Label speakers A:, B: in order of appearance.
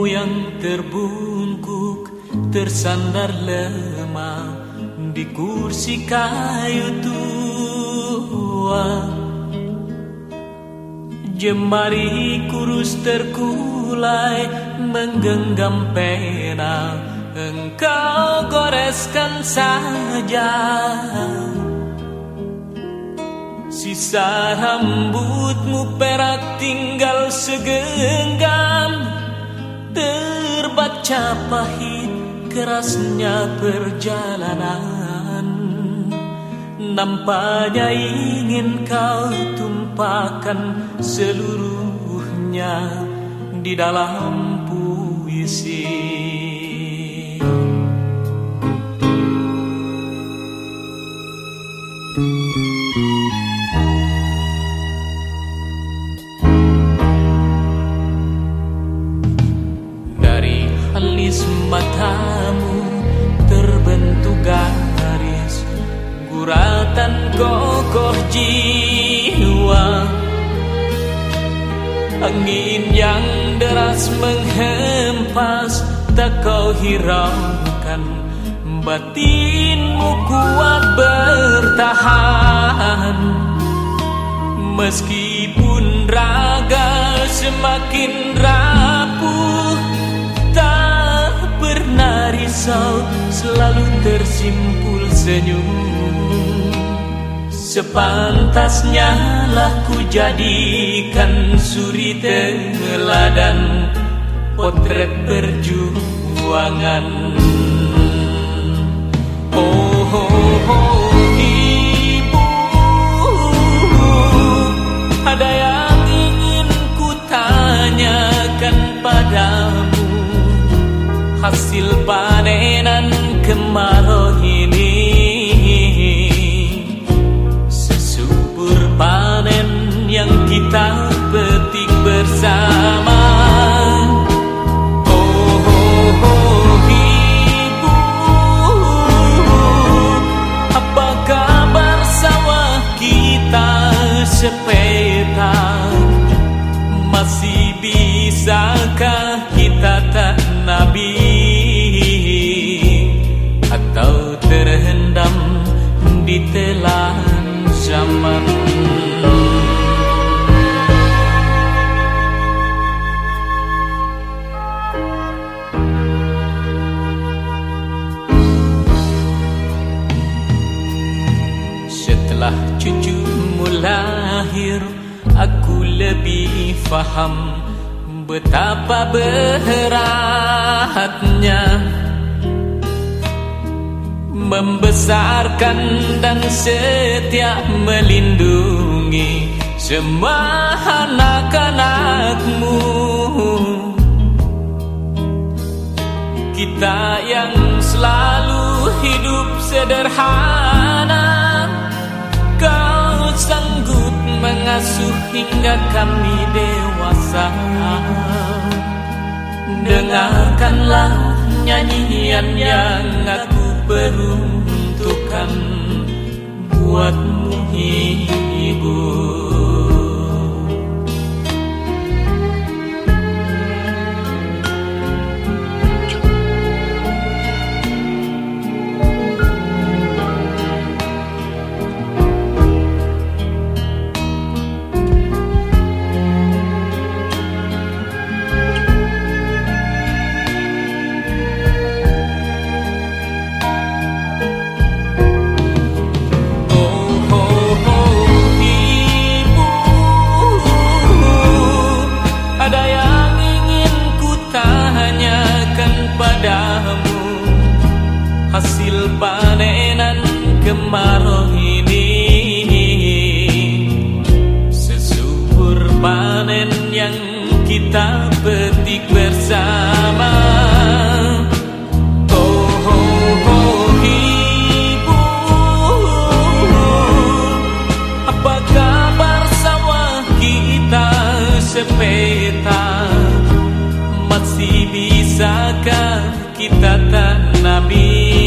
A: Yang terbungkuk Tersandar lemah Di kursi kayu tua. Jemari kurus terkulai Menggenggam pena. Engkau goreskan saja. Sisa rambutmu perak tinggal segenggam Terbaca pahit kerasnya perjalanan. Nampaknya ingin kau tumpahkan seluruhnya Di dalam puisi. alis matamu terbentuk garis Guratan kokoh jiwa. Angin yang deras menghempas Tak kau hiraukan. Batinmu kuat bertahan. Meskipun raga semakin rapuh tersimpul senyum. Sepantasnya lah ku jadikan suri teladan Potret perjuangan. Oh, oh, oh ibu Ada yang ingin ku tanyakan padamu. Hasil panenan kemarau ini. Sesubur panen yang kita petik bersama. Oh, oh, oh ibu Apa kabar sawah kita sepeta Masih zaman. Setelah cucumu lahir Aku lebih faham Betapa beratnya Membesarkan dan setia melindungi Semua anak-anakmu Kita yang selalu hidup sederhana Kau sanggup mengasuh hingga kami dewasa. Dengarkanlah nyanyian yang aku peruntukkan Buatmu ibu yang kita petik bersama. Oh, oh, oh ibu Apa kabar sawah kita sepeta? Masih bisakah kita tanami